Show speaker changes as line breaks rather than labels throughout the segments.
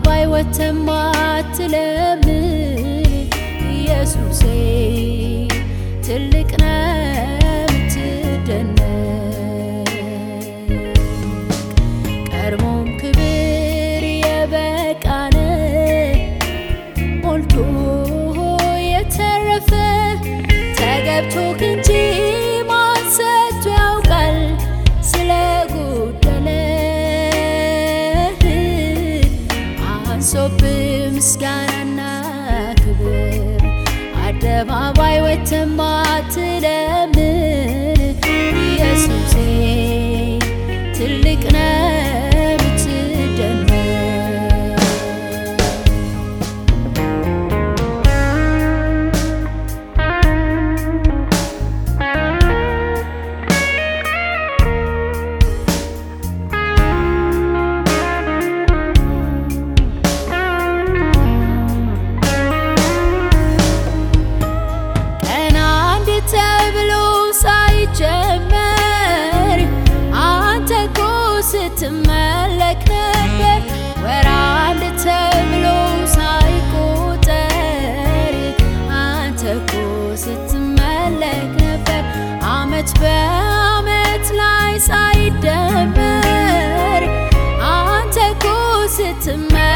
አባይ ወተማትለ ምስጋናና ክብር አደባባይ ወተን ባትለምን ኢየሱሴ ትልቅ ነው it to matter.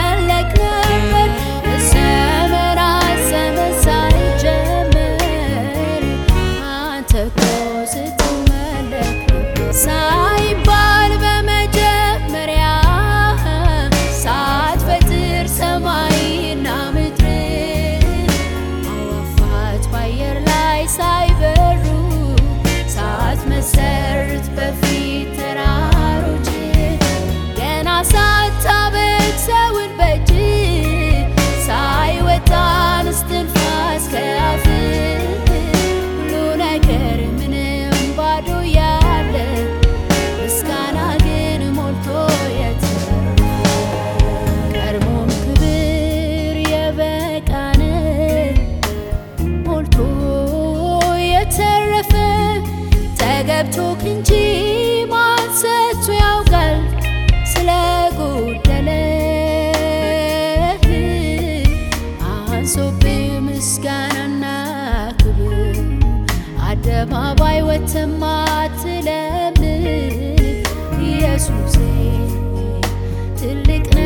መቶክ እንጂ ማን ሰጥቶ ያውቃል ስለ ጎደለህ አንሶብ ምስጋናና ክብር አደባባይ ወተማ ትለምን ኢየሱሴ ትልቅ ነ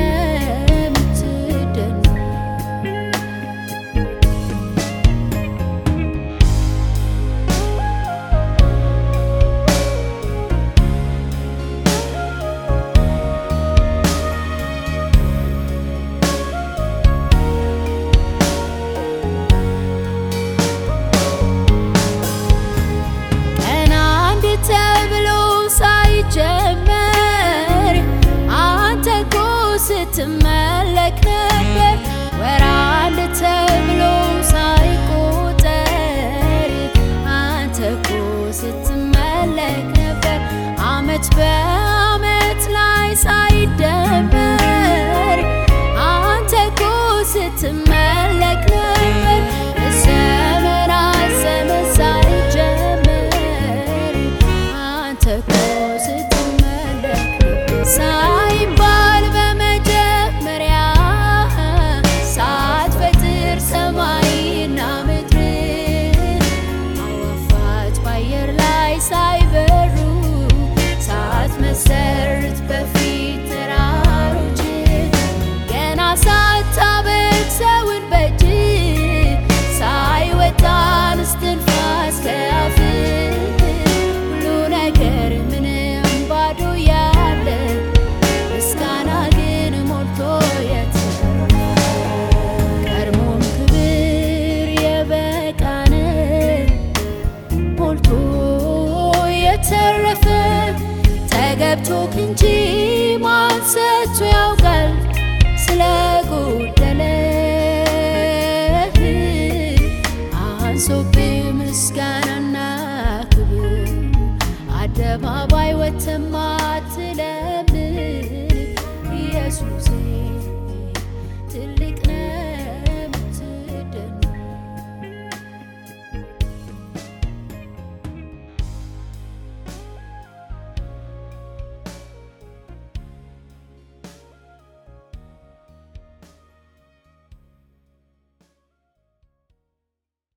ተረፈ። ተገብቶክ እንጂ ማንሰቶ ያውቃል ስለጎደለ አንሶብ ምስጋናና ክብር አደባባይ ወተማ ትለምን ኢየሱስ